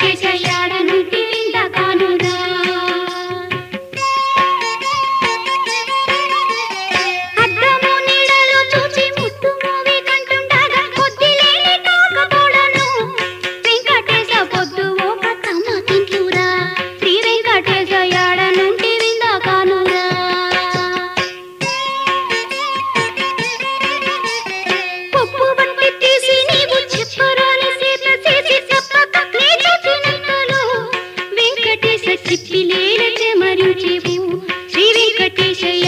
Take, take, take. திசை